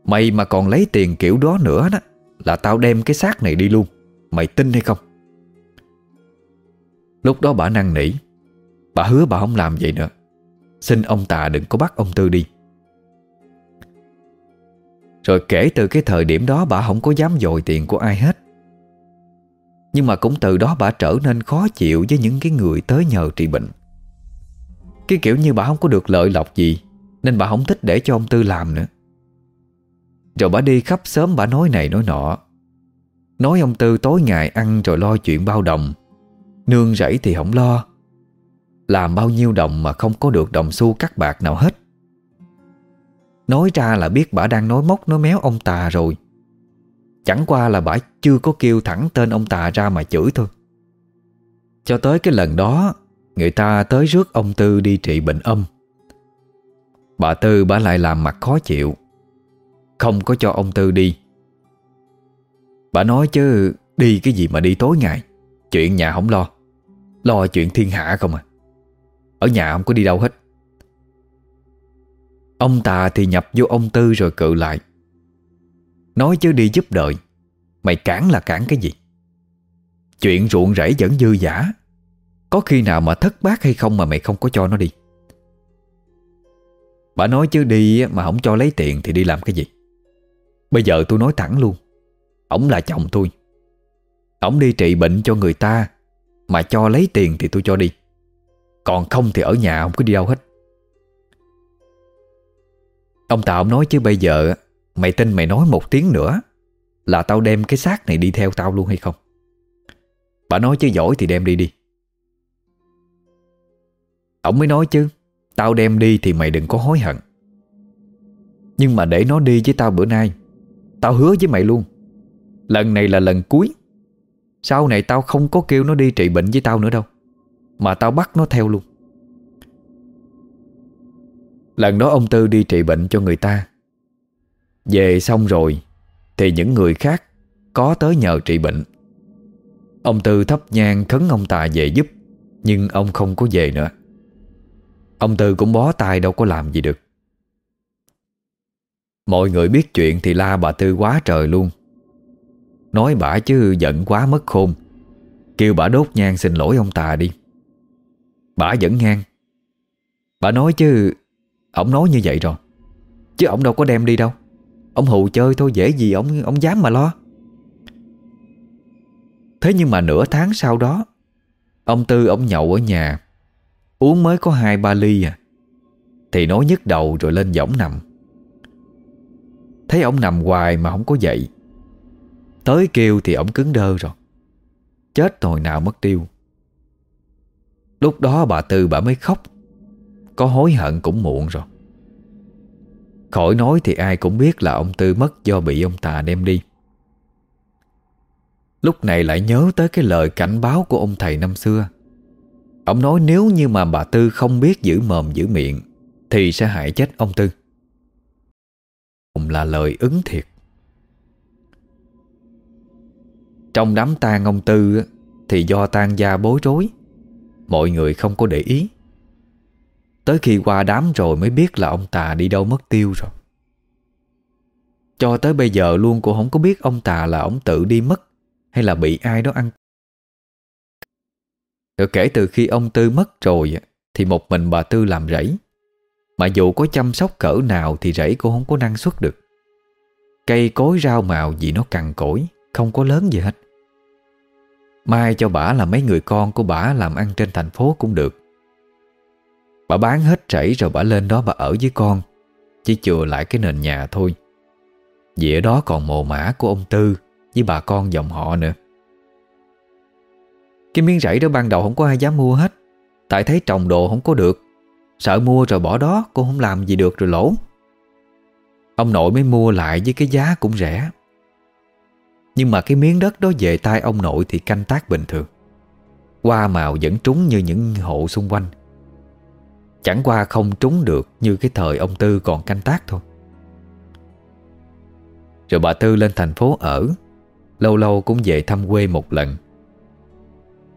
Mày mà còn lấy tiền kiểu đó nữa đó, Là tao đem cái xác này đi luôn. Mày tin hay không? Lúc đó bà năn nỉ. Bà hứa bà không làm vậy nữa. Xin ông tà đừng có bắt ông Tư đi. Rồi kể từ cái thời điểm đó Bà không có dám dồi tiền của ai hết. Nhưng mà cũng từ đó bà trở nên khó chịu Với những cái người tới nhờ trị bệnh. Cái kiểu như bà không có được lợi lộc gì, Nên bà không thích để cho ông Tư làm nữa. Rồi bà đi khắp sớm bà nói này nói nọ. Nói ông Tư tối ngày ăn rồi lo chuyện bao đồng. Nương rẫy thì không lo làm bao nhiêu đồng mà không có được đồng xu cắt bạc nào hết. Nói ra là biết bà đang nói móc nói méo ông tà rồi. Chẳng qua là bà chưa có kêu thẳng tên ông tà ra mà chửi thôi. Cho tới cái lần đó, Người ta tới rước ông Tư đi trị bệnh âm. Bà Tư, bà lại làm mặt khó chịu. Không có cho ông Tư đi. Bà nói chứ, Đi cái gì mà đi tối ngày? Chuyện nhà không lo. Lo chuyện thiên hạ không à. Ở nhà không có đi đâu hết. Ông Tà thì nhập vô ông Tư rồi cự lại. Nói chứ đi giúp đời Mày cản là cản cái gì? Chuyện ruộng rẫy vẫn dư giả. Có khi nào mà thất bát hay không mà mày không có cho nó đi. Bà nói chứ đi mà không cho lấy tiền thì đi làm cái gì? Bây giờ tôi nói thẳng luôn. Ông là chồng tôi. Ông đi trị bệnh cho người ta Mà cho lấy tiền thì tôi cho đi. Còn không thì ở nhà không có đi đâu hết. Ông Tào ông nói chứ bây giờ Mày tin mày nói một tiếng nữa Là tao đem cái xác này đi theo tao luôn hay không? Bà nói chứ giỏi thì đem đi đi. Ông mới nói chứ, Tao đem đi thì mày đừng có hối hận. Nhưng mà để nó đi với tao bữa nay, Tao hứa với mày luôn, Lần này là lần cuối. Sau này tao không có kêu nó đi trị bệnh với tao nữa đâu. Mà tao bắt nó theo luôn. Lần đó ông Tư đi trị bệnh cho người ta. Về xong rồi, Thì những người khác Có tới nhờ trị bệnh. Ông Tư thấp nhang khấn ông tài về giúp, Nhưng ông không có về nữa. Ông Tư cũng bó tay đâu có làm gì được. Mọi người biết chuyện thì la bà Tư quá trời luôn. Nói bà chứ giận quá mất khôn. Kêu bà đốt nhang xin lỗi ông Tà đi. Bà vẫn ngang. Bà nói chứ Ông nói như vậy rồi. Chứ ông đâu có đem đi đâu. Ông hù chơi thôi, dễ gì ông ông dám mà lo. Thế nhưng mà nửa tháng sau đó, Ông Tư ông nhậu ở nhà, Uống mới có hai ba ly à. Thì nói nhức đầu rồi lên võng nằm. Thấy ông nằm hoài mà không có dậy. Tới kêu thì ông cứng đơ rồi. Chết hồi nào mất tiêu. Lúc đó bà Tư bà mới khóc. Có hối hận cũng muộn rồi. Khỏi nói thì ai cũng biết là ông Tư mất do bị ông Tà đem đi. Lúc này lại nhớ tới cái lời cảnh báo của ông thầy năm xưa. Ông nói nếu như mà bà Tư không biết giữ mồm giữ miệng, Thì sẽ hại chết ông Tư. Cũng là lời ứng thiệt. Trong đám tang ông Tư Thì do tang gia bối rối. Mọi người không có để ý. Tới khi qua đám rồi mới biết là ông Tà đi đâu mất tiêu rồi. Cho tới bây giờ luôn cô không có biết ông Tà là ông tự đi mất Hay là bị ai đó ăn. Rồi kể từ khi ông Tư mất rồi Thì một mình bà Tư làm rẫy. Mà dù có chăm sóc cỡ nào Thì rẫy cô không có năng suất được. Cây cối rau màu gì nó cằn cỗi, Không có lớn gì hết. Mai cho bà là mấy người con của bà Làm ăn trên thành phố cũng được. Bà bán hết chảy rồi bà lên đó bà ở với con, Chỉ chừa lại cái nền nhà thôi. Vì ở đó còn mồ mã của ông Tư Với bà con dòng họ nữa. Cái miếng rẫy đó ban đầu không có ai dám mua hết. Tại thấy trồng đồ không có được. Sợ mua rồi bỏ đó, Cô không làm gì được rồi lỗ. Ông nội mới mua lại với cái giá cũng rẻ. Nhưng mà cái miếng đất đó về tay ông nội Thì canh tác bình thường. Hoa màu vẫn trúng như những hộ xung quanh. Chẳng qua không trúng được Như cái thời ông Tư còn canh tác thôi. Rồi bà Tư lên thành phố ở. Lâu lâu cũng về thăm quê một lần.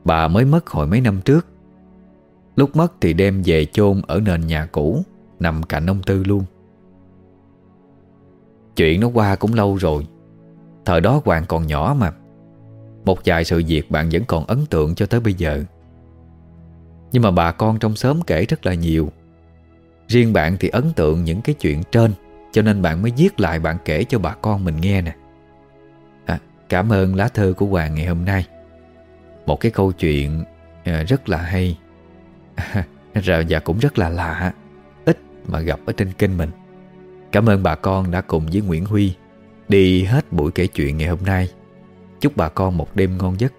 Bà mới mất hồi mấy năm trước. Lúc mất thì đem về chôn Ở nền nhà cũ, Nằm cạnh ông Tư luôn. Chuyện nó qua cũng lâu rồi. Thời đó Hoàng còn nhỏ mà. Một vài sự việc bạn vẫn còn ấn tượng cho tới bây giờ. Nhưng mà bà con trong xóm kể rất là nhiều. Riêng bạn thì ấn tượng những cái chuyện trên Cho nên bạn mới viết lại bạn kể cho bà con mình nghe nè. À, Cảm ơn lá thơ của Hoàng ngày hôm nay. Một cái câu chuyện à, rất là hay. [LAUGHS] Rồi và cũng rất là lạ Ít mà gặp ở trên kênh mình. Cảm ơn bà con đã cùng với Nguyễn Huy. Đi hết buổi kể chuyện ngày hôm nay. Chúc bà con một đêm ngon giấc.